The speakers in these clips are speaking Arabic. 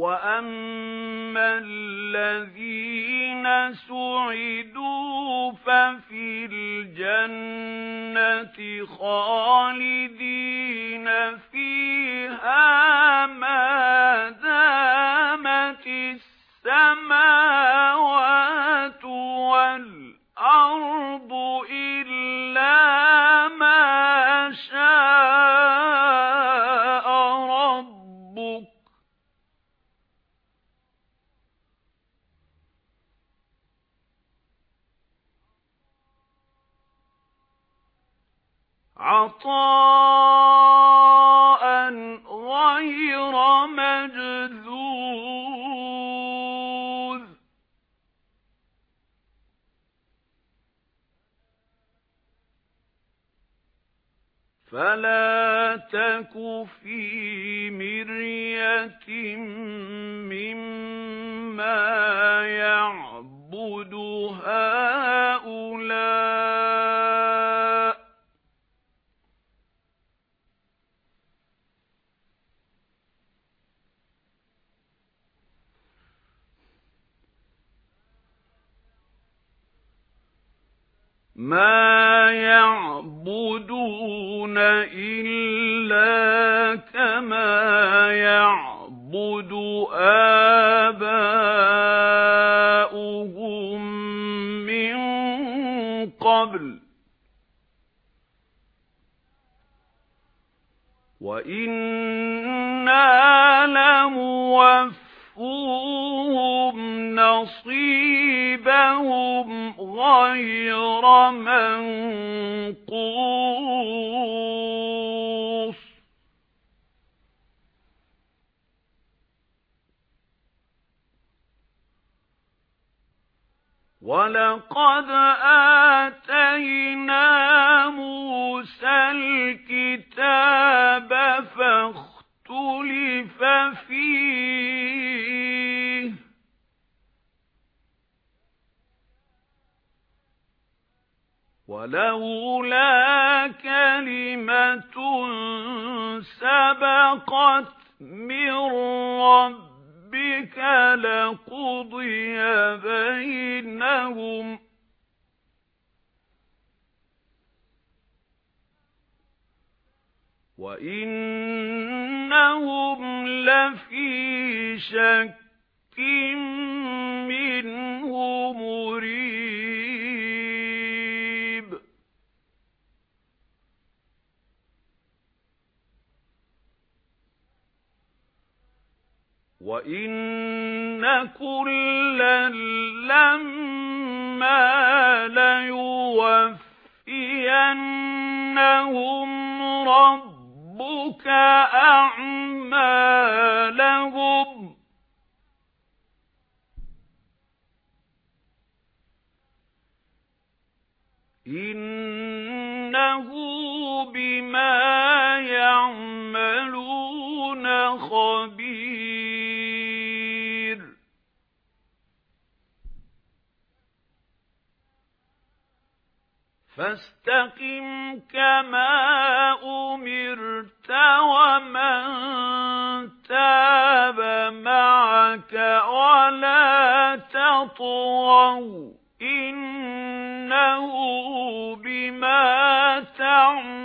وَأَمَّا الَّذِينَ سُعِدُوا فَفِي الْجَنَّةِ خَالِدِينَ عَطَاءً غَيْرَ مَجْذُوذٍ. فَلَا تَكُ فِي مِرْيَةٍ مَا يَعْبُدُونَ إِلَّا كَمَا يَعْبُدُ آبَاؤُهُم مِّن قَبْلُ وَإِنَّا لَمُوَفُّوهُمْ نَصِيبَهُمْ غَيْرَ مَنقُوصٍ. وَلَقَدْ آتَيْنَا وَلَوْلَا كَلِمَةٌ سَبَقَتْ مِنْ رَبِّكَ لَقُضِيَ بَيْنَهُمْ. وَإِنَّهُمْ لَفِي شَكٍّ وَإِنَّ كُلًّا لَّمَّا لَيُوَفِّيَنَّهُمْ رَبُّكَ أَعْمَالَهُمْ إِنَّهُ فَاسْتَقِمْ كَمَا أُمِرْتَ وَمَن تَابَ مَعَكَ وَلَا تَطْغَوْا إِنَّهُ بِمَا تَعْمَلُونَ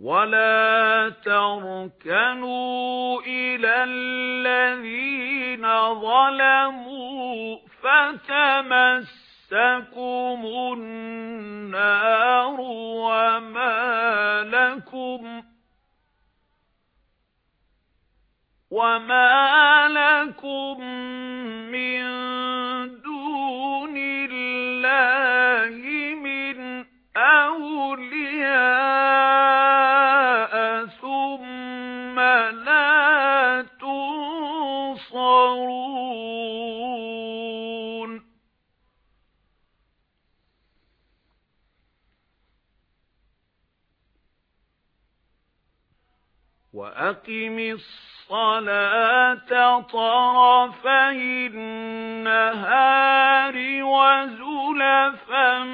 وَلَا تَرْكَنُوا إِلَى الَّذِينَ ظَلَمُوا فَتَمَسَّكُمُ النَّارُ وَمَا لَكُمْ وَمَا لَكُمْ وَأَقِمِ الصَّلَاةَ طَرَفَيِ النَّهَارِ وَزُلَفًا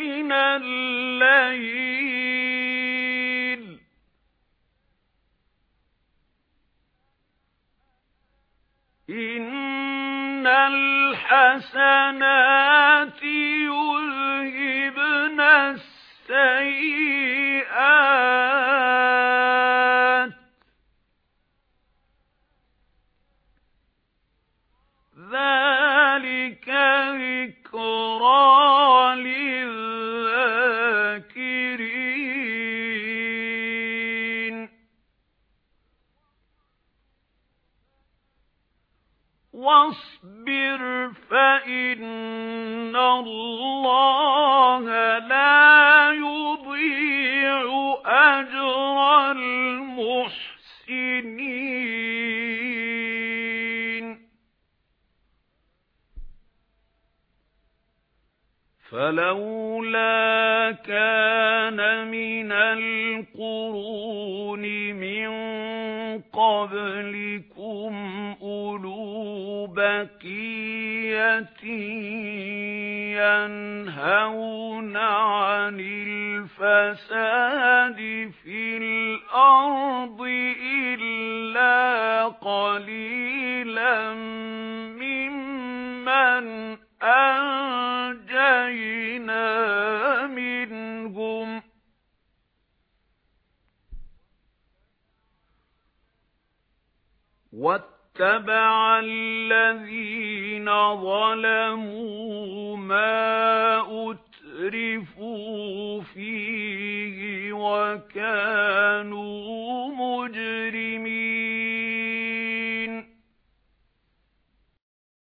مِنَ اللَّيْلِ. إِنَّ الْحَسَنَاتِ يُذْهِبْنَ السَّيِّئَاتِ. وَاصْبِرْ فَإِنَّ اللَّهَ لَا يُضِيعُ أَجْرَ الْمُحْسِنِينَ. فَلَوْلَا كَانَ مِنَ الْقُرُونِ مِنْ قَبْلِكُمْ أُولُو بَقِيَّةٍ يَنْهَوْنَ عَنِ الْفَسَادِ فِي الْأَرْضِ إِلَّا قَلِيلًا وَاتَّبَعَ الَّذِينَ ظَلَمُوا